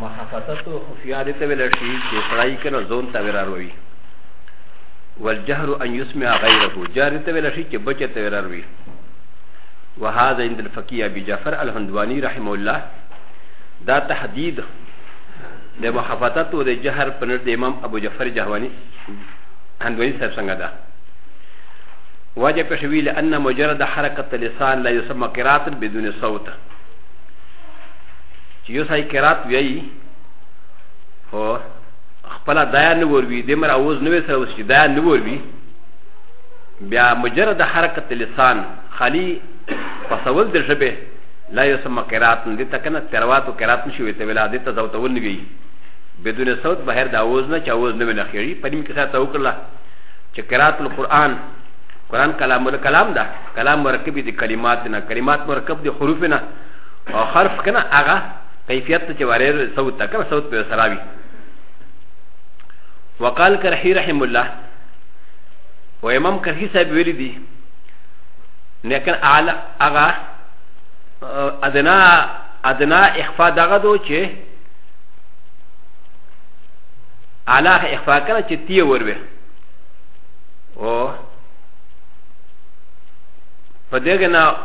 مخافته تو خفیا دې ته ویل شي چې سړی کنه ځون ته وراروي والجهر ان يسمع غيره جهر ته ویل شي چې بچ ته وراروي وهذا عند الفقيه ابي جعفر الهندواني رحمه الله دا تحديد د مخافته او د جهر په نړۍ د امام ابو جعفر جهواني هندواني صاحب څنګه ده واجب شوی لأن مجرد حرکت لسان لا يسمى قراءة بدون صوت چې یو سای کرات ویایي خو خپله دایا نه وروي د مر اوز نوې سره اوس چې دایا نه وروي بیا مجرد حرکت لسان خالی پسول د ژبې لا یسمى کرات نه دي تکنه ترواتو کرات نشي وي ته ولا دي ته زوتول نه وي بدون صوت بهر د اوز نه چې اوز نه وي نه خيري په نیم کې ساته وکړه چې کرات القرآن قرآن کلام الکلام ده کلام مرکب دي کلمات نه کلمات مرکب دي حروف نه او خرف کنه هغه کیفیت چې وریر صوت ته کنه صوت به سراوي وقال کرحی رحم الله و امام کرحی صاحب ویلی دی لیکن اعلی هغه ادنا ادنا اخفاء دغه دو چې اعلی اخفاء کنه چې تی وروي او په دغه نه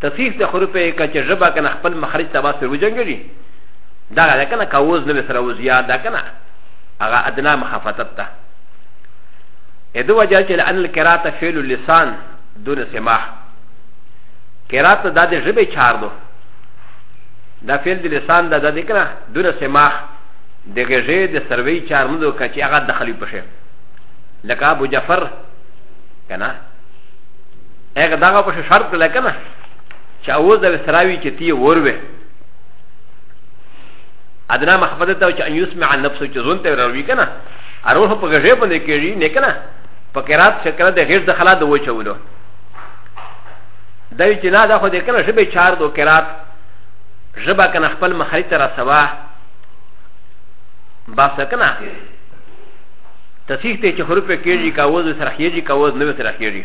تصیف ته خروپه یې که چې ژبه که نه خپل مخرج ته باسي وجنګړي دا ده که نه کاوز نه سره وزیا دا که نه هغه ادنا مخافتت ده ا د وجه چې لأن الکرات فعل اللسان دون سماح کرات دا د ژبې چار دو دا فعل د لسان دا د کنه دون سماح د غږې د سروي چار مندو کچې هغه دخلي پشه لکه ابو جعفر کنه هغه دغه په شرط کړل کنه چې اوس د سراوي چې تی وروي ادنا محفظه ته چې ان يسمع عن نفسه چې زون ته وروي کنه اروح په غږه باندې کېږي نه کنه په قرات شکل د غیر د خلا د وچولو دا چې نه دا خو دې کنه شبه چار دو قرات جبا کنه خپل مخری ته رسوا بس کنه تصحیح ته چې حروف کېږي کاوز سره کېږي کاوز نو سره کېږي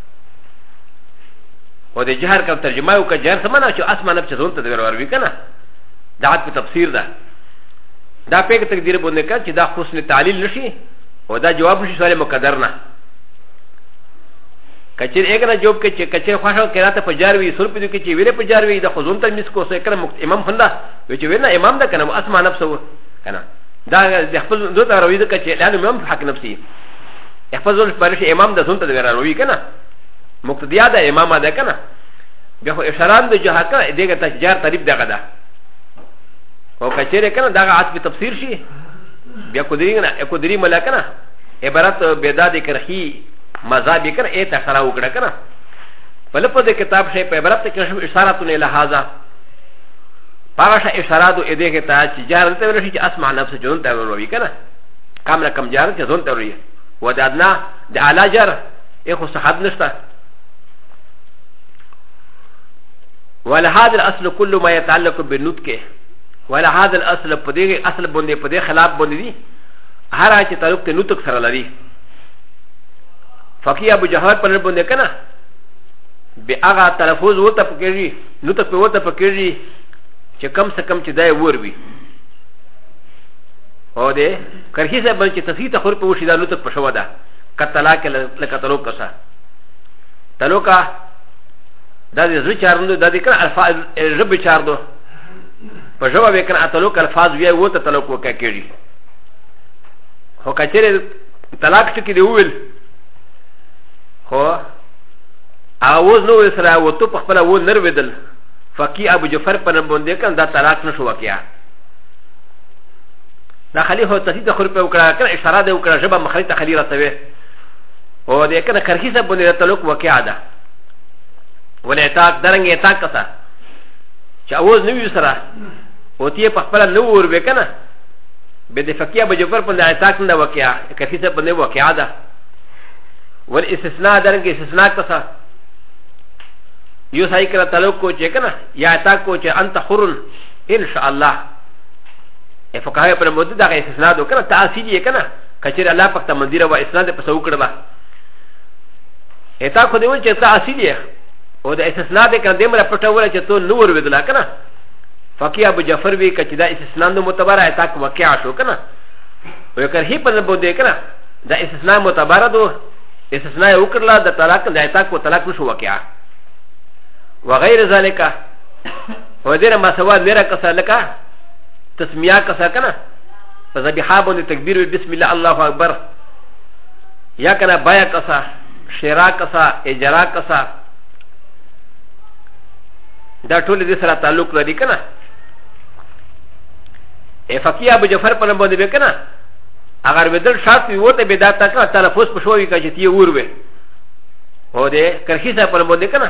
و د جهر کوم ترجمه او که جهر سمنه چې اسمان په ځون ته ورور وی کنه دا په تفسیر ده دا په کې تقدیر باندې کړ چې دا حسن تعلیل نشي او دا جواب نشي سوال مقدر نه کچیر ایک نه جواب کې چې کچیر خوښو کې راته په جار وی سر په دې کې چې ویره په جار وی د خزون ته مس کو سو کړه امام فنده و چې وینا امام ده کنه اسمان نفسه کنه دا د خپل دوه روي ده چې دا امام حق نفسي احفظ الفرش امام د سنت د وراروي کنه مقتدیا د امام ده کنه بیا خو اشاران د جهه کنه دغه تشجار تعریف دغه ده او کچره کنه دغه عاطف تفسیر شي بیا قدری کنه قدری ملا کنه عبارت بيداد کرخي مذهب کنه اې تشرا وکړه کنه په لپاره د کتاب شي په عبارت کې شو اشارات نه لهذا پاغه اشارات دې کې ته چې جار ته ورشي چې اسمع نفس جون ته وروي کنه کم رقم جار چې ځون ته وي و د ادنا د اعلی جار یې خو صحت نشته ولهذا الاصل كل ما يتعلق بالنطق ولهذا الاصل په دې اصل باندې په دې خلاف باندې دي هر هغه چې تعلق ته نطق سره لري فقيه ابو جهاد په نړۍ باندې کنه به هغه تلفظ وته پکېږي نطق په وته پکېږي چې کم څه کم چې دا یې ور وي او دې کرخي صاحب باندې تفسیر ته خور په وشي دا لوتک په شو ده کتلا کې لکه تلو کسا تلو کا دا دې زړه چارندو دا دې کړه الفاظ رب چاردو په جواب یې کړه تلو کا الفاظ وی وو ته تلو کو کېږي هو کچره طلاق ټکی دی وویل خو اواز نو سره وته په خپل و نر ودل فقيه ابو جعفر په نوم باندې کړه دا طلاق نشو وکیا دا خلی هو تسی ته خور په وکړه کنه اشاره ده وکړه ژبه مخری ته خلی رسوي او د کنه کرخی سره باندې تعلق وکیا ده ولې اتاق درنګ اتاق کسا چې اوس نو یو سره او تی په خپل نو ور وکنه به د فقیا به جوړ په اتاق نه وکیا کرخی سره باندې وکیا ده ول استثناء درنګ استثناء کسا یو سای کړه تعلق کو چې کنه یا اتاق کو چې انت حرن ان شاء الله ا ف ق ه پر مدد هغه استثناء دو کنه تاثیر یې کنه کچیر الله پاک ته مندیر و اسناد په سو کړه اتا خو دی ول چې تاثیر یې او د استثناء د کنه دمر پټه ولا چې تو نور ودلا کنه فقيه ابو جعفر وی کچې دا استثناء نو متبره اتا کو واقع شو کنه و کر هی پر بده کنه دا استثناء متبره دو استثناء وکړه د طلاق د اتا کو طلاق شو واقع وغیر ذالک و دې نه ما سوا لره کسا لکه تسمیا کسا کنه په ذبیحه باندې تکبیر وي بسم الله الله اکبر یا کنه بیا کسا شرا کسا اجرا کسا دا ټول دې سره تعلق لري کنه ا فقيه ابو جعفر په نوم باندې وکنه اگر بدل شرط وي وته به دا تکه تلفظ په شوې کې چې تی ور وي هو دې کرخي صاحب په نوم باندې کنه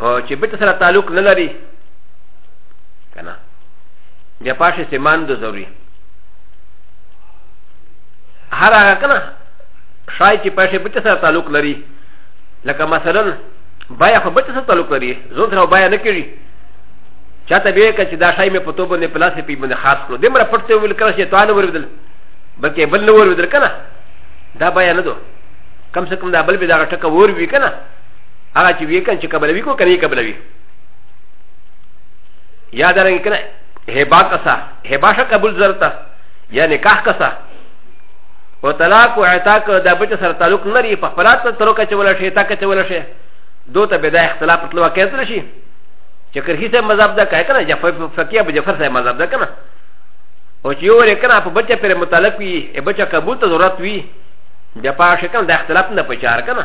او چې بت سره تعلق نه لري کنه بیا پاشه سیمان د ضروري هر هغه کنه شای چې پاشه بت سره تعلق لري لکه مثلا بایا خو بت سره تعلق لري زون سره بایا نه کیږي چاته به کچ دا شای مې پتو باندې پلاسې پی باندې خاص کړو دمر پټته ویل کړه چې توانه ورودل بلکې بل نه ورودل کنه دا بایا نه دو کم سے کم دا بل به دا ټکه ور وی کنه هغه چې وی کن چې قبلوي کو کني قبلوي یا دا رنګ کنه هبا کسا هبا ش قبول زرتا یا نکاح کسا او طلاق او اعتاق دا بچ سره تعلق لري په خپلات ته تر کچ ولا شي تا کچ ولا شي دو ته به دا اختلاف په لوا کېدل شي چې کرخي سه مذهب دا کای کنه جفر فقيه به جفر سه مذهب دا کنه او چې یو ور کنه په بچ پر متعلق وي بچ قبول ته ضرورت وي بیا پاشه کنه دا اختلاف نه پچار کنه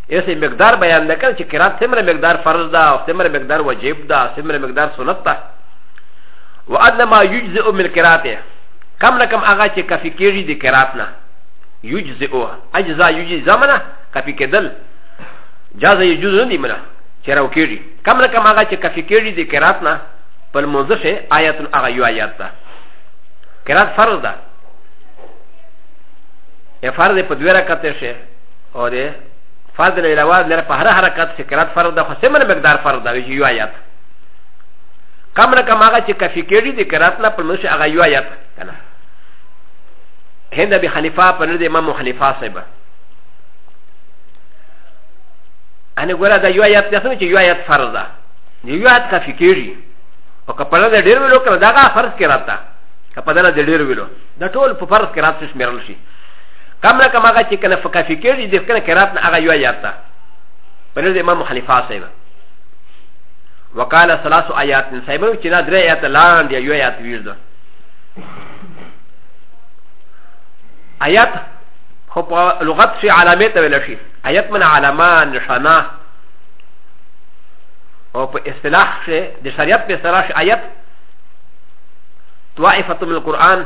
یو څه مقدار بیان نه کړ چې قرات څومره مقدار فرض ده او څومره مقدار واجب ده او څومره مقدار سنت ده و ادنى ما يجزئ من قرات کم نه کم هغه چې کافي کېږي د قرات نه يجزئ اجزا يجزئ زمنه کافي کېدل جاز يجوز نه دی منه چې راو کېږي کم نه کم هغه چې کافي کېږي د قرات نه په لمونځ شي آیات هغه یو آیات ده قرات فرض ده یا فرض په دوه رکعت شي او د فرض نه علاوه لر په هر حرکت چې قرات فرض ده خو سمن مقدار فرض ده ویجی یو آیات کم نه کم هغه چې کفی کېږي د قرات نه په نوش هغه یو آیات کنه هند به خلیفہ په نړۍ امام خلیفہ صاحب ان ګوره دا یو آیات ته سمې چې یو آیات فرض ده یو آیات کفی کېږي او کپړه د ډېر ویلو کړه دا فرض قرات ده کپړه د ډېر ویلو دا ټول په فرض قرات شمېرل شي کم نه کم هغه چې کنه فکافي کېږي د کنه قرات نه هغه یو آیات ده په نزد امام خلیفه صاحب وقال ثلاث آیات صاحب چې دا درې آیات لاندې یو آیات ویل ده آیات خو په لغت شي علامه ته ویل شي آیات من علامه نشانه او په اصطلاح شي د شریعت په اصطلاح شي آیات طائفه من القرآن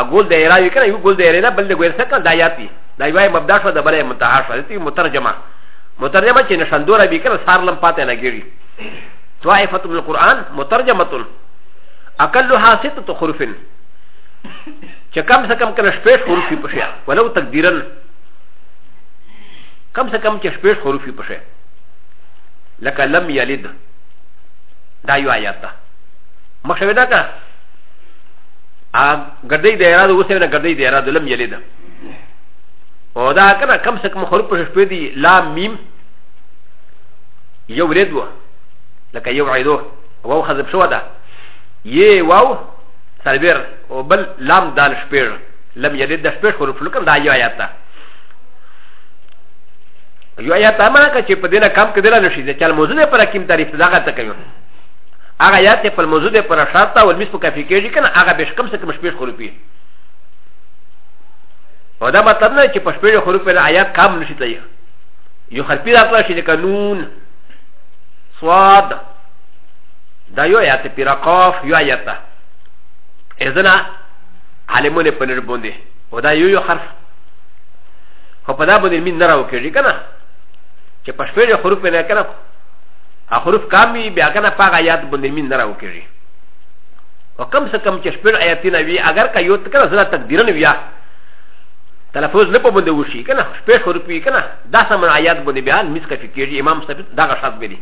ا ګول د ایرا وی کنه یو ګول د ایرا نه بل د ګویر سکه دا یاتی دا یوای مبدا شو د بلې منتها شو دې مترجمه مترجمه چې نشندوره به کنه سار لم پاتې نه ګیری طائفه من القران مترجمه اقلها سته حروف چې کم څه کم کنه شپږ حروف پښه ولو تقدیرا کم څه کم چې شپږ حروف پښه لکه لم یلد دا یو آیات ده مخه ودا که ګردې د اراده اوسې نه ګردې د اراده لم یلید او دا کنه کم څه کم حروف په شپې دي لام میم یو رد و لکه یو عیدو واو حذف شو ده یې واو سربیر او بل لام دال شپېر لم یلید د شپې حروف لکه دا یو آیات ده یو آیات امر کړه چې په دې نه کم کې دلا نشي چې موضوع پر کوم تعریف دا غته کوي هغه یا ته په موضوع د پر شرط او مس په کافي کېږي کنه هغه به کم څه کم شپږ خروپی او دا مطلب نه چې په شپږ خروپی نه آیات کم نشي تللی یو خرپی راتله شي لکه نون صاد دا یو آیات پیرا قاف یو آیات ده اذنه عالمونه په نر باندې او دا یو یو حرف خو په دا باندې مين نه راو کېږي کنه چې په شپږ خروپی نه کنه حروف کم وي بیا کنه په هغه آیات باندې مين نه راو کېږي او کم څه کم چې شپږ آیاتونه وي اګر که یو کنه زړه تقدیرن ویا تلفظ نه په باندې وشي کنه شپږ حروف وي کنه دا سم آیات باندې بیا مس کفي کېږي امام صاحب دغه شرط ویلي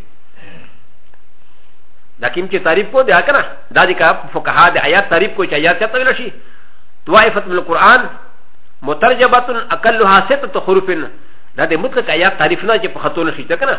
دا کوم چې تعریف کو دی کنه دا دي کا فقها د آیات تعریف کو چې آیات څه ویل شي طائفه من القرآن مترجمه اقلها سته حروف دا د مطلق آیات تعریف نه چې په خطونه شي کنه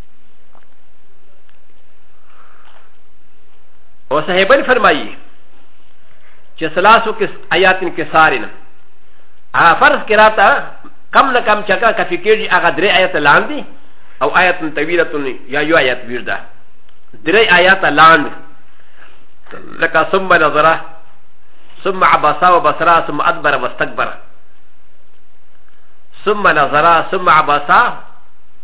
او صاحبان فرمایي چې سلاسو کې آیات کې سارین هغه فرض کې راته کم نه کم چکا کفي کېږي هغه درې آیات لاندې او آیات طویله یا یو آیات ویر ده درې آیات لاندې لکه ثم نظره ثم عبسا وبصرا ثم ادبر واستكبر ثم نظرا ثم عبسا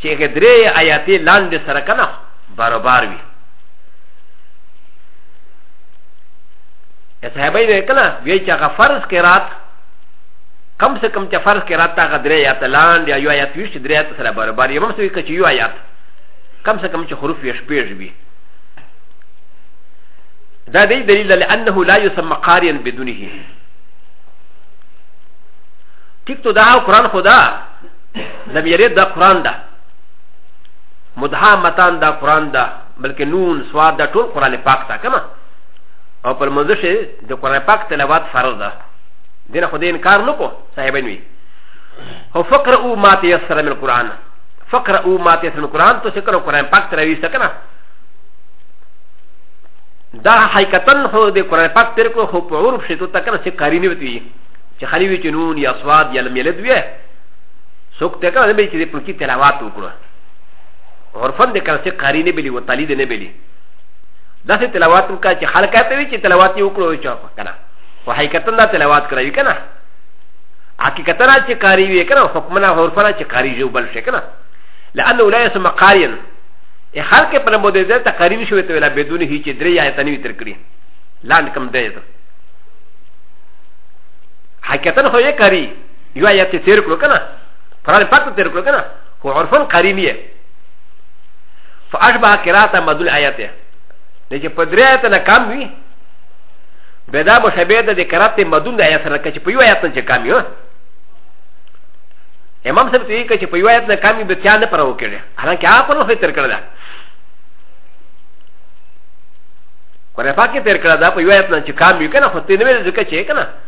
چې هغه درې آیاتې لاندې سره که نه برابر وي صحابه یې که نه وایي چې هغه فرض قرات کم سے کم چې فرض قرات ته هغه درې آیات لاندې یو آیات وي چې درې آیات سره برابر یې هم څه وي که چې یو آیات کم سے کم چې حروف یې شپېږ وي دا دی دلیل لأنه لا يسمى قارئا بدونه ټیک ته دا قرآن خدا لم يرد دا قرآن دا مدها متان دا قرآن دا بلکه نون سواد دا طول قرآن پاک تا کما او پر منزش دا قرآن پاک تلاوات فرض دا دین خود انکار نکو صاحبین وی او فقر او ما تیسر من القرآن فقر او ما تیسر من القرآن تو سکر قرآن پاک تلاوی سکنا دا حقیقتا خو د قرآن پاک تر کو خو په عرف شتو تکنه چې قاری نه وتی چې خلیوی چې نون یا سواد یا لم یلد وی سوک تکا نه بلی چی دی پلکی تلاوات وکړو عرفن دی کنسی قاری نه بلی و تالی دی نه بلی داسی تلاوات وکا چی خلق ایتا وی چی تلاوات یو وکړو چا کنه و حقیقتا دا تلاوات کراوی کنه حقیقتا چی قاری وی کنه حکمنا عرفنا چی قاری جو بل شی کنه لانه لا يسمى قاريا خلق پر مدده ته قاری شوی ته ویلا بدون هیڅ درې آیت نه وتر کړی لاند کم درې حقیقتا خو یې قاری یو آیت یې تېر کړو که نه قرآن پاک ته تېر کړو که نه خو عرفن قریم یې فاشبه قراءته مدل آیت یې دی چې په درې آیت نه کم وي بیا دا مشابه ده د قرات مدون د آیت سره چې په یو آیت نه چې کم وي امام صاحب ته یې چې په یو آیت نه کم وي به تیا نه پرو کړي حالانکه هغه په نوښت تېر کړی ده قرآن پاک تېر کړی ده په یو آیت نه چې کم وي که نه خو تېر نه وي ځکه چې که نه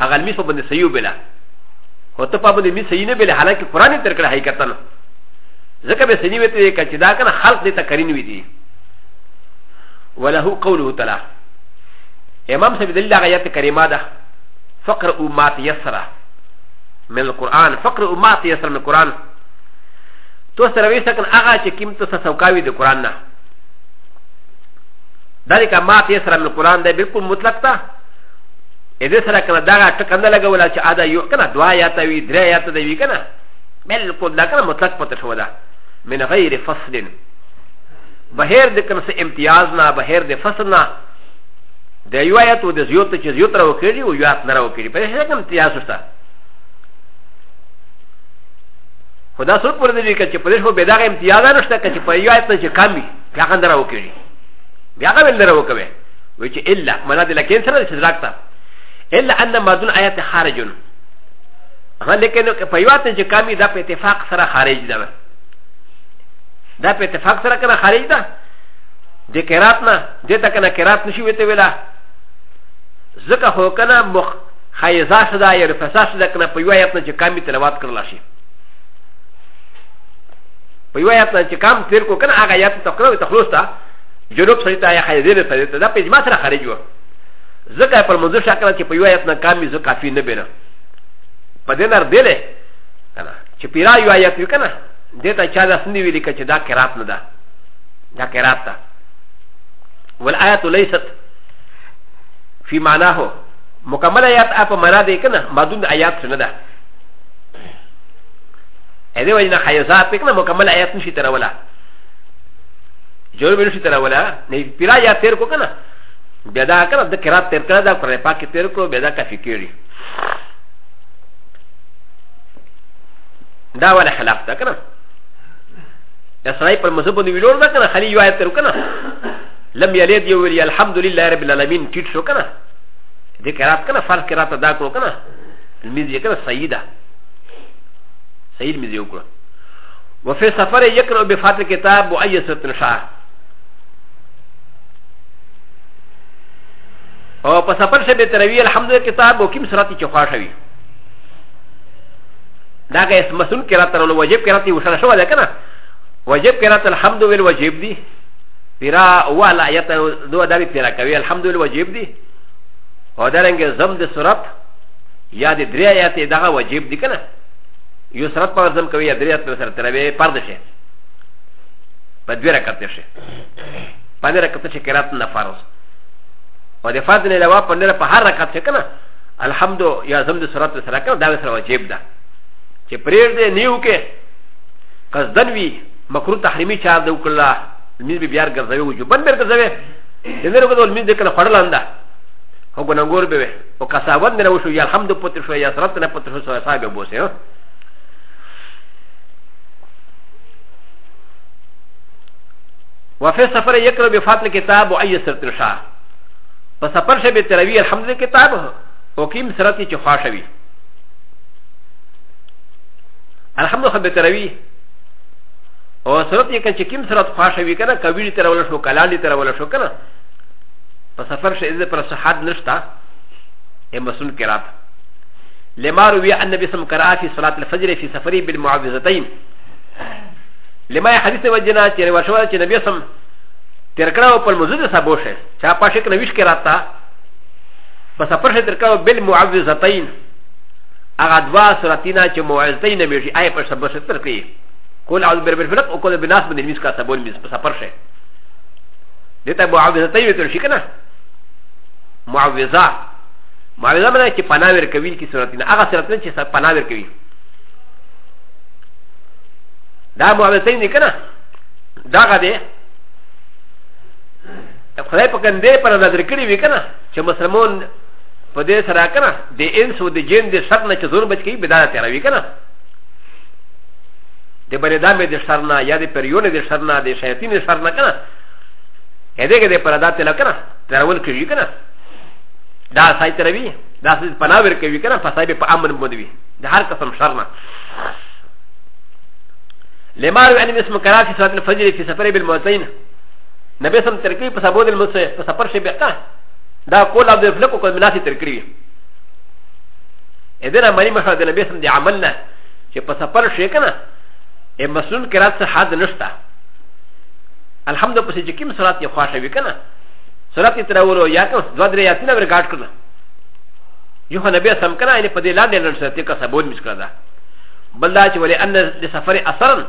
هغه الميس په باندې صحیح وبله او ته په باندې می صحیح نه بله حالانکه قران تر کړه حقیقتا ځکه به سنی وته کچ دا کنه خلق دې ته کرین وی دي وله قوله تعالی امام سبید الله غیات کریمه ده فقر امات یسرا من القران فقر امات یسرا من القران تو سره وی سکن هغه چې کیم ته سوکاوی د قران نه دا لکه مات یسرا من القران ده بالکل مطلق ده ا د س ر ا کنه دغه ټکه نه لګوله چې ادا یو کنه دوا یاته وي درې یاته دی وي کنه بالکل دا کنه مطلق پته شو ده من غیر فصل بهر د کنه سه امتیاز نه بهر د فصل نه د یو آیت او د زیوت چې زیوت راو کړي او یو آیت نه راو کړي په هیڅ کوم امتیاز شته خدا سر پر دې کې چې په دې شو به دا امتیاز نه شته چې په یو آیت چې کمی هغه نه راو کړي بیا هغه ول نه راو کوي و چې الا معنا د لکن سره د استدراک ته الا ان ما دون آیات خارج هغه لیکن په یو اتن چې کامی دا په اتفاق سره خارج ده دا په اتفاق سره کنه خارج ده د قرات نه دې ته کنه قرات نشي وته ویلا ځکه هو کنه مخ خیزا شدا یا رفسا شدا کنه په یو آیت نه چې کامی تلاوت کړل شي په یو آیت نه چې کام تیر کو کنه هغه آیت ته کړو ته خلاص ته جنوب سړی ته یا خیزیر سړی ته دا په اجماع سره خارج و ځکه پر منظور شکل چې په یو آیت نه کام وي زه کافي نه بینه په دې نر دیلې که نه چې پیرا یو آیت وي که نه دې ته چا داسې نه وي لیکه چې دا کرات نه ده دا کرات ده والآیت لیست فی معناه مکمل آیات اپا منا دی کنه مدون آیات سنه ده اده وجنه خیزات پکنه مکمل آیات نشی ترولا جوړ به نشي تر ولا نه پیرا یا تیر کو کنه بیا دا کنه د کرات تیر کړه دا پر پاک تیر کړو بیا دا کافي کیږي دا ولا خلاف ده کنه د سړی پر مذهب باندې ویلوړ ده کنه خلی یو آیت تر کنه لم یلد یو ویلی الحمدلله رب العالمین ټیټ شو کنه دې کرات کنه فرض کرات ادا کړو کنه لمز یې کنه صحیح ده صحیح لمز یې وکړو وفي سفر يقرأ بفات الكتاب وأي سورة شاء او په سفر شبه تروي الحمد لله کتاب او کوم سراتي چې خوښوي دا که اسم مسؤل قرات نو واجب قرات یو سره شو ده کنه واجب قرات الحمد لله واجب دي پیرا ولا آیت دو دا به پیرا کوي الحمد لله واجب دي او دا رنګ زم د سورات یا د دریا آیت دغه واجب دي کنه یو سرت په ځم کوي یا درې رات په سره تروي پرد شي په دوه رکعت شي په دې رکعت شي قرات نه فرض او د فرض نه علاوه په نه په هر رکعت شي کنه الحمد یا زم د سرت سره کنه دا سره واجب ده چې پرېر دې نیو کې قصدن وی مکروه تحریمی چار د وکړه مين به بیا ګرځوي وجوبن به ګرځوي د نرو کدو مين د کنه خړلاند هو ګنګور به و کساوت نه وشو یا الحمد پتر شو یا سرت نه پتر شو سوه صاحب بوسه ها وفي سفر يقرأ بفاتل كتاب وأي سرت شاه فسفر شبه تروي الحمد لله كتاب وكيم سرتي تخاشوي الحمد لله بتروي او سرت یې کچې کوم سرت خوښوي کنه کوي تر ول شو کلالي تر ول شو کنه په سفر شي د پر صحت نشتا ا مسون قرات لما روي ان النبي سم قرا في صلاه الفجر في سفري بالمعوذتين لما حديث وجنا چې ورشوه چې نبي سم تر کړه او پر مزه سبو شه چا پښه کې نوښ کې راتا په سفر شه تر کړه بل معوذتين هغه دوا سورتینا چې معوذتين به شي آی پر سبو شه تر کې کول او بر بر فلق او کول بناس باندې میس کا سبو میس په سفر شه دې ته معاوضه ته ویل شي کنه معاوضه معاوضه معنی چې پناه ورکوي کی صورت نه هغه صورت نه چې پناه ورکوي دا معاوضه نه کنه دا غده خدای په کنده پر نظر کړی وی کنه چې مسلمان په دې سره کنه د انس او د جن د شر نه چې زور بچ کی بداله تیروي کنه د بنی دامه د شر نه یا د پریونه د شر نه د شیاطین د شر نه کنه ا د ه ک د ه پر دا تل کنه ترول کوي کنه دا سای تروي دا سې پناور کوي کنه په صاحب په امن باندې وي د هر قسم شر نه لما روي ان اسم كرا في صلاه الفجر في سفر بالموتين نبي سم تركي په سبود المس په سفر شي بقا دا کول عبد الفلق کو مناسي ترکي اذن امري مشه د نبي سم دي عملنا چې په سفر شي کنه ا مسنون کرات څه حد نشته الحمد لله پسې چې کوم صلات یې خوښه وي که نه صلات یې تراولو یا که دوه درې یاتونه ور ګاډ کړل یو خو نبی سم کنه یعنی په دې لاندې لړ سره تیکا سبول مش کړه دا بل دا چې ولې ان د سفر اثر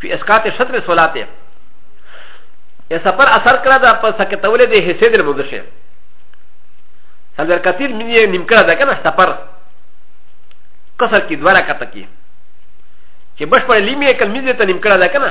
فی اسقاط شطر صلات یې سفر اثر کړه دا په سکتولې د حصے د مدشه سلور کثیر من یې نیم کړه دا کنه سفر کسر کی دوارا کته کی چې بشپړ لیمې کلمې ته نیم کړه دا کنه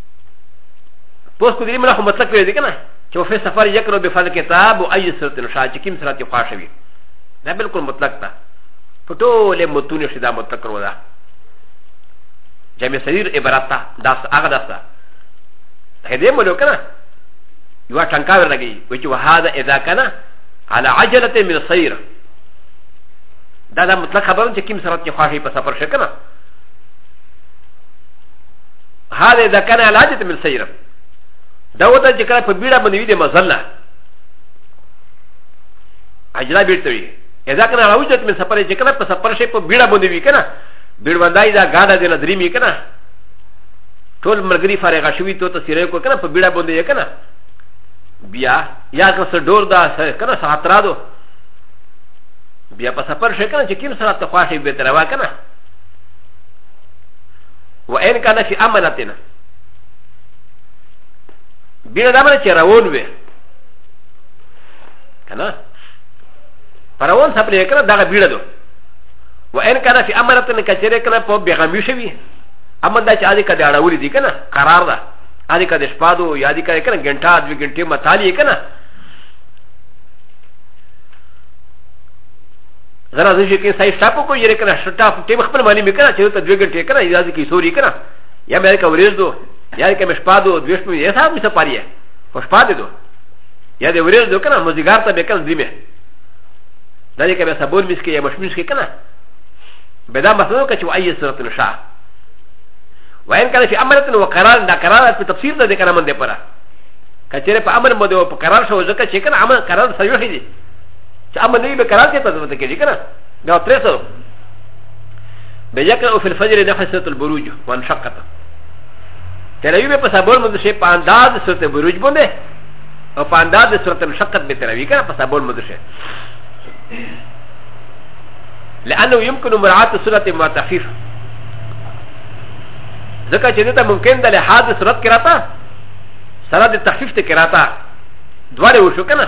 پوس کو دریمه خو مطلق ویل دي کنه چې په سفر یکرو به فضل کتاب او ای صورت نشا چې کوم صورت خوا شوی دا بالکل مطلق ده په ټوله متون شي دا مطلق ورو ده جامع سریر عبارت ده دا هغه ده ده هدې ملو کنه یو ټنکا ورلګي و چې وهذا اذا کنه على عجله من الصير دا دا مطلق خبره چې کوم صورت خوا شي په سفر شي کنه هذا اذا كان على عاده من سيره دا وته چې کله په بیړه باندې وي د مزل نه اجلا بیرته وي اذا كان على عاده من سفر چې کله په سفر شي په بیړه باندې وي کنه بیړ باندې دا غاډه دې نه درېمي کنه ټول مرګري فارغ شوی ته تسیره کو کنه په بیړه باندې کنه بیا یا که څه ډور دا کنه ساترا دو بیا په سفر شي کنه چې کیم سره ته خواشي به تروا کنه و ان کان فی امانتنا بیر دا باندې چې روان وي کنه پروان سره پرې کړه دا بیر دو و ان کان فی امانتنا کچره کنه په بیغمی شوی امن دا چې اده کده اړولې دي کنه قرار ده اده کده شپادو یا اده کده کنه ګنټه دوه ګنټه متالی کنه زه راځم چې کې سای سټاپ وکړو یې کنه سټاپ ټیم خپل باندې مې کنه چې ته دوه غنټې کنه یا ځکه سوري کنه یا مې کا ورېز دو یا کې مې شپه دو دوه شپې یې صاحب مې سپاریه په شپه دې دو یا دې ورېز دو کنه مزګار ته به کنه دې مې دا دې کې به سبول مې کې یا مشمش کې کنه به دا مسله کې چې وایي سورۃ الشاه وین کنه چې امرتن وقرار دا قرار په تفسیر ده کنه من دې پره کچره په امر مده او په قرار شو ځکه چې کنه امر قرار صحیح دی چې اما نوی به قرار کې ته ضرورت کېږي که نه بیا ترې سره بیا یقرأ فی الفجر نحو سورة البروج وانشقت تراوی به په سبول مونږ شي په انداز سورة البروج باندې او په انداز سورة انشقت به تراوی که نه په سبول مونږ شي لأنه يمكن مراعاة سورة ما تخفيف ځکه چې دته ممکن د لحاظ سورت کې راته سره د تخفیف ته کې راته دواړه وشو که نه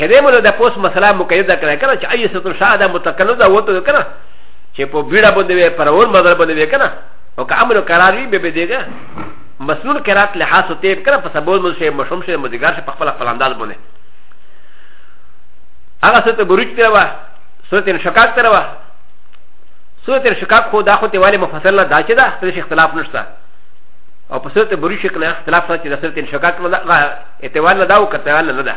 هدې مله د پوس مسله مقیده کړه کنه چې اي ستو شاده متکلم ده وته کنه چې په بیړه باندې وي پر اور مدار باندې وي کنه او که امر قرار وي به به دیګه مسنون قرات له حاصل تیب کنه په سبول مل شي مشوم شي مدګار شي په خپل خپل انداز باندې هغه څه ته بروج تر وا سورت انشقاق تر وا سورت انشقاق خو دا خو ته والي مفصل نه دا چې دا خپل اختلاف نشته او په سورت بروج شي کنه اختلاف سره چې د سورت انشقاق نه دا اتوال نه دا او کتوال نه دا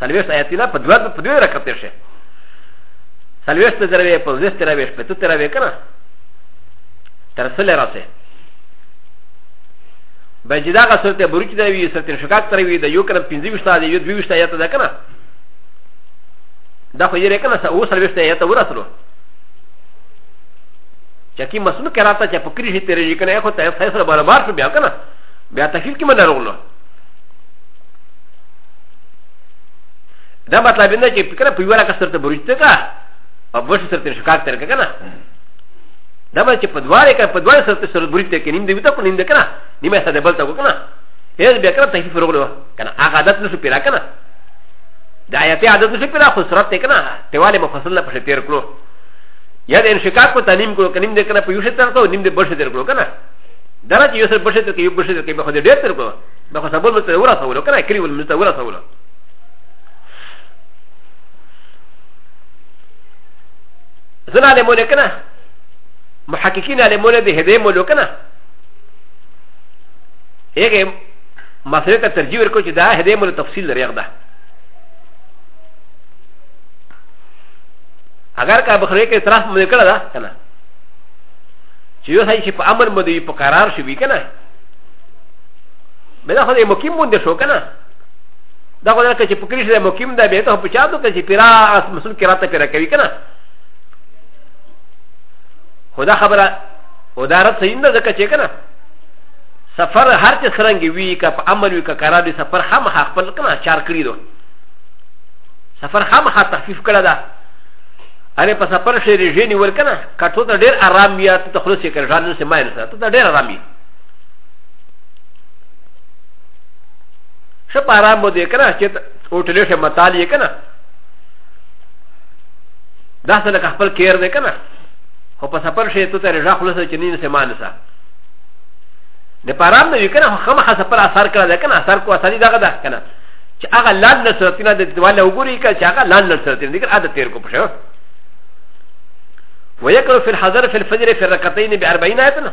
سلويس آياتنا په دوه په دوه رکعت تیر شي سلويس ته دروي په وست دروي په تو دروي کنه تر سل راسه به جدا غا سورت بروج دروي سورت شکاک دروي د یو کرم 25 وشتا دی یو 20 وشتا آیات ده کنه دا خو یې کنه او سلويس ته آیات ورسلو چې کی مسلو کراته چې پکری شي تیرې کنه خو ته فیصله برابر شو بیا کنه بیا تفصیل کې منه رغلو دا مطلب نه چې فکر په یو راکه سره ته بروج ته کا او بوش سره ته شکاک تر کنه دا به چې په دواړه کې په دواړه سره سره بروج ته کې نیم دی وته کو نیم ده کنه نیمه سره بل ته کو کنه هیڅ بیا کنه تکلیف ورغلو کنه هغه عادت نشو پیرا کنه دا آیت عادت نشو پیرا خو سرت کنه تیواله مفصل نه پښه تیر کړو یا د انشکاک په تنیم کړو کنیم دې کنه په یو شتر ته نیم دې بوش تر کړو کنه دا چې یو سره بوش تر کې یو بوش تر کې به خو دې ډېر تر کړو به خو سبب مت ورا سولو کنه کلی ول مت ورا سولو زنا له مولک نه محققین له مولک به هدی مولک نه هغه مسله ته ترجیح ورکو چې دا هدی مولک تفصیل لري غدا اگر کا بخری کې اعتراف مولک کړه دا کنه چې یو ځای چې په امر مده په قرار شوی کنه بلا خو دې مقیم مونږ شو کنه دا خو دا چې په کلیش دې مقیم دا به ته په چا ته چې پیرا اس مسلم کې راته پیرا کوي کنه خدا خبره او دا رات صحیح نه ځکه چې کنه سفر هر څه سرنګ وی کا په عمل وی کا کرا دې سفر هم خپل کنه چار کړی دو سفر هم ها تخفیف کړه دا اره په سفر شې رېژې نیول کنه کټو ته ډېر آرام بیا ته خلاصې کړ ځان نو سمای نه ته ډېر آرام بیا ښه په آرام مو دی که نه چې هوټلې ښه متال یې که نه داسې لکه خپل کیر دی که نه خو په سفر شي ته ته رژا خلاص چې نین سه مان سه د پارام نه وی کنه خو مخه سفر اثر کړه ده کنه اثر کو اثر دغه ده کنه چې هغه لاند نه سرتینه د دیواله وګوري کنه چې هغه لاند نه سرتینه دغه عادت تیر کو پښه ويقرأ في الحضر في الفجر في الركعتين بأربعين آية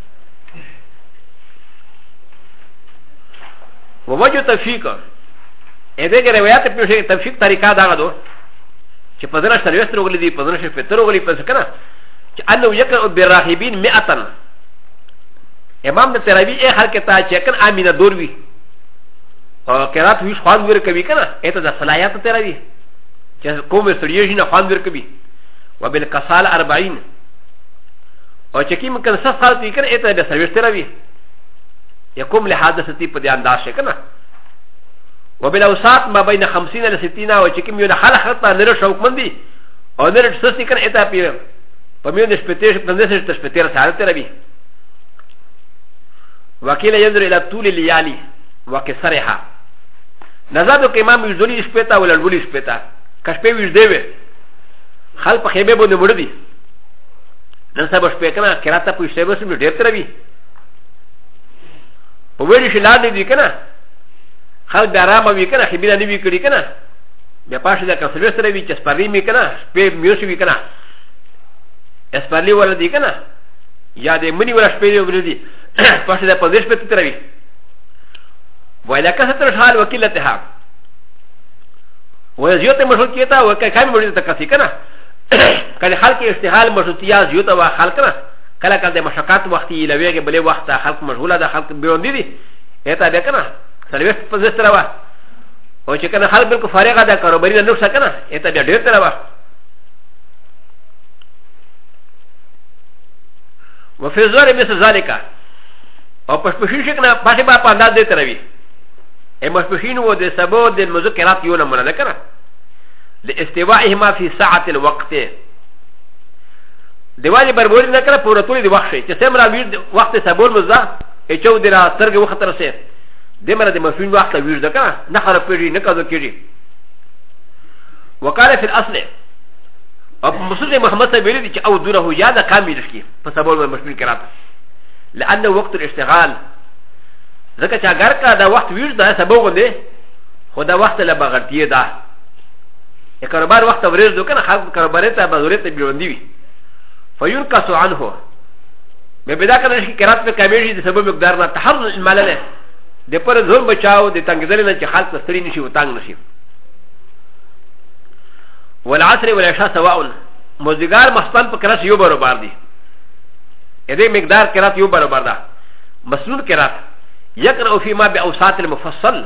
ووجه تفیق ا دې کې روایت په شی تفیق طریقه دا غدو چې په دغه سره وستر وګړي دي په دغه په تر وګړي په سکنه چې انه یکر بالراهبین مئتن امام د تراوی ای خلک ته چې کن امینه دور وی او قرات وی خوان ور کوي کنه اته د صلاحیت تراوی چې کوم سړی یې نه خوان ور کوي وبالکسال 40 او چې کوم کنه صف حالت وي کنه اته به سرویشته راوي يقوم لحادثتي په دې انداز شي کنه وبالاوساط ما بين 50 الى 60 او چې کوم یو نه خلق حالت نه لري شوق مندي او نه لري سستي کنه اته په په میو د شپته شپته د سر تر شپته سره تر وی وکیل ينظر الى طول الليالي وكسرها نزاد کې امام یوزلی شپته ول ولې شپته کښ په ویل دی خلک په خیبه باندې وړ دي نن سبا شپې کنه قرات په شته به سم ډېر تروي په ویل شي لاندې دي کنه خلک د آرام وي کنه خبره نه وي کړی کنه بیا پاشه د کسلو سره وي چې سپارلی می کنه شپې میوس وي کنه سپارلی ولا دي کنه یا د منی ولا شپې ولا دي پاشه د پنځه شپې تروي ویلا که ستر حال وکیلته ها ویزیوت مشکل کیتا وکه کمی مړي ته کسی کنه کله خلک استحال مشروطیه زیوته و خلک نه کله کله د مشقات وخت یې لویږي بلې وخت خلک مشغوله ده خلک بیوندي دي اته بیا کنه سرویس په ځای سره وه او چې کنه خلک بالکل فارغه ده کاروباري نه نوښه کنه اته بیا ډېر سره وه وفي زور مثل ذلك او پشپشین شک نه پاسې با په انداز دې تروي ا مشپشین و د سبو د مزکرات یو نمونه ده کنه لاستوائهما في ساعة الوقت دیوالی بربوری نکره پورا تولی دی وقت شی چه سمرا ویر وقت سبول مزا اچو دی را سرگ وقت رسه دی مرا دی مفین وقت ویر دکا نخرا پیجی نکازو کیجی وقال في الاصل او مسلم محمد صاحب ویلی دی چه او دوره یا دا کامی رشکی پس سبول مشمول کرات لأن وقت الاشتغال ذکر چه اگر که دا وقت ویر دا سبول غنده خو دا وقت لبغرتیه دا د کاروبار وخت ورېز دو کنه خلق کاروبار ته بازورې ته بیروندی وي فیور کسو عنه به بدا کنه شي کرات په کمیږي د سبب مقدار نه تحرز المال نه د پر زور بچاو د تنګدل نه چې خلق ستړي نشي او تنګ نشي والعصر والعشاء سواء مزدگار مستان په کرات یو برابر دي دې مقدار کرات یو برابر ده مسنون کرات يقرأ فيما بأوساط المفصل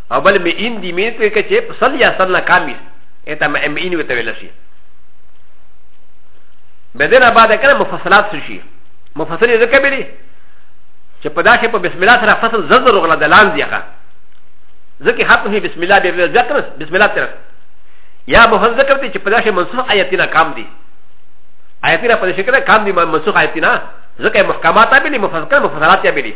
او بل مې ان دی مې ته کې چې سل یا سل نه کامل اته مې ام ان وته ویل شي بدنه بعد کنه مفصلات شي مفصل یې ځکه بلی چې په داسې په بسم الله سره فصل زړه رغله د لان دی هغه ځکه حق هي بسم الله به ذکر بسم الله تر یا مفصل ذکر دی چې په داسې منسوخ آیتونه کام دي آیتونه په شکل کام دي منسوخ آیتونه ځکه محکمات به لري مفصل مفصلات به لري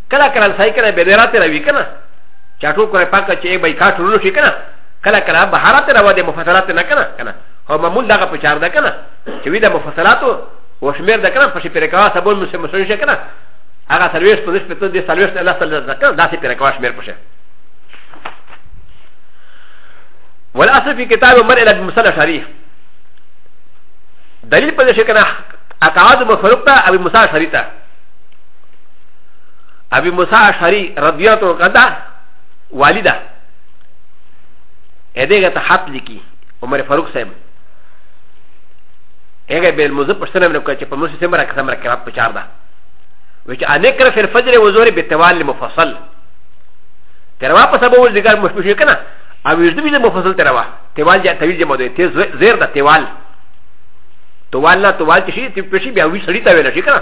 کله کله سای کنه به درات راوی کنه چاټو کوه پاکه چې به کا ټولو شي کنه کله کله به حالت راو دي مفصلات نه کنه کنه هو معمول دغه په چار ده کنه چې وی د مفصلاتو و شمیر ده کنه په شي پر کا سبون مو سم شي کنه هغه سرویس په نسبت ته د سرویس الله صلی الله علیه وسلم داسې پر کا شمیر پشه والاسف في كتاب مر الى المسلم شريف دليل پر شي کنه اقعاد مفروقه او مسا شريطه ابي موسى اشعري رضي الله عنه قدا والدا اديغه تحت لكي عمر فاروق صاحب اغه بل مزه پښتنه مې وکړه چې په موسی سمره کې سمره کرات پچار ده و چې انې کړ فل فجر و زور به توال مفصل تروا په سبب ول ذکر مش مش کنه او یې دې مفصل تروا توال جا تویل جمع دوی ته زیر ده توال توال نه توال چې شي ته پښي بیا وی سړی ته ویل شي کنه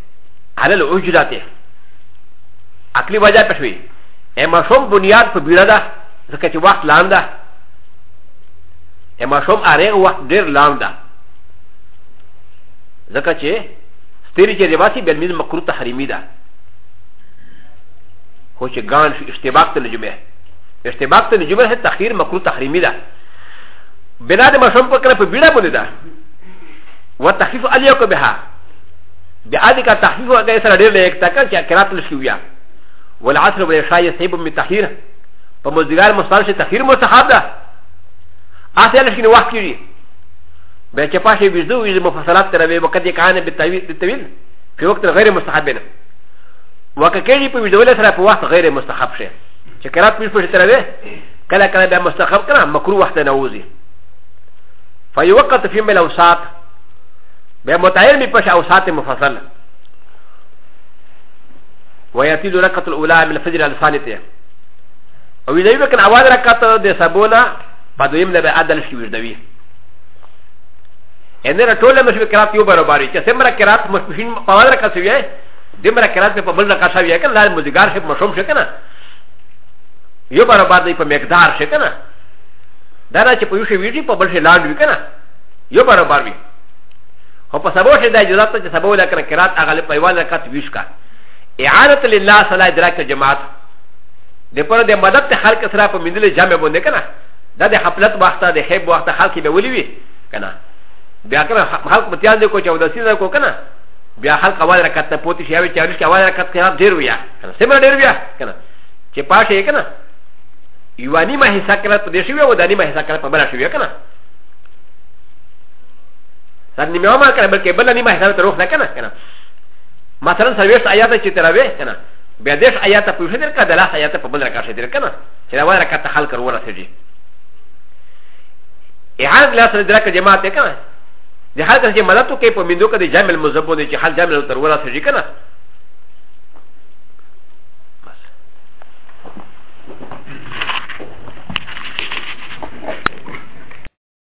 على العجلة عقلي وجه پشوي ا ماشوم بنياد په بيره ده ځکه چې وخت لام ده ا ماشوم ارغ وخت ډېر لام ده ځکه چې ستري چې رواسی بل مين مکروه تحريمي ده خو چې ګان شو اشتباق ته لجمه اشتباق ته لجمه هه تخير مکروه تحريمي ده بنا د ماشوم په کله په بيره باندې ده وتخفيف اليك بها د ادي کا تحقیق وکړي سره ډېر لایق تکا چې قرات لشي ویا والعصر بل شای صاحب می تحریر په مزګار مستان شي تحریر مستحب ده اته لشي نو وخت کیږي به چې پاشه ویزو ویز مفصلات تر به وخت یې کانه به طویل په وخت غیر مستحب نه وکه کېږي په ویډیو له سره په وخت غیر مستحب شي چې کرات پیښ پېښ تر وې کله کله به مستحب کړه مکروه وخت نه وځي فیوقت فی ملوسات به متعين بي پش اوسات مفصل وياتي ركعه الاولى من الفجر الثانيه او اذا يمكن اول ركعه دي سبونا بدويم لبي عدل شي وجدوي ان را ټول مش کرات یو برابرې چې سمره کرات مش مشین په اول رکعت شوی دمره کرات په بل رکعت شوی کنه لار مزګار شپ مشوم شي کنه یو برابر دی په مقدار شي کنه دا چې په یو شی ویډي په بل شی لاند وی کنه یو برابر وی هو په سبو شي د اجازه ته چې سبو لکه کرات هغه په یوه رکعت ویش کا اعانت لله صلی ادراک جماعت د پر د مدد ته خلق سره په مندل جامع باندې کنه دا د حفلت وخت د حب وخت خلق به ولي وي کنه بیا کنه خلق په تیان دې کو چې ودسینه کو کنه بیا خلق اول رکعت ته پوتې شي او چې اړیش اول رکعت کې ډیر ویا کنه سمه ډیر ویا کنه چې پاشه کنه یوانی ما حساب کړه په دې شی ویا ودانی ما حساب کړه په بل شی ویا کنه دا نیمه عمر کنه بلکې بل نیمه حساب ته روخ نه کنه کنه مثلا سرویشت آیات چې تراوی کنه بیا دیش آیات په یوه درکا د لاس آیات په بل رکا شې درکا نه چې دا وایره کته حل کړو نه سړي احاد لاس درکا جماعت کنه د حال ته چې مدد وکړي په مندو کې د جامع المذهب نه چې حال جامع تر ولا سړي کنه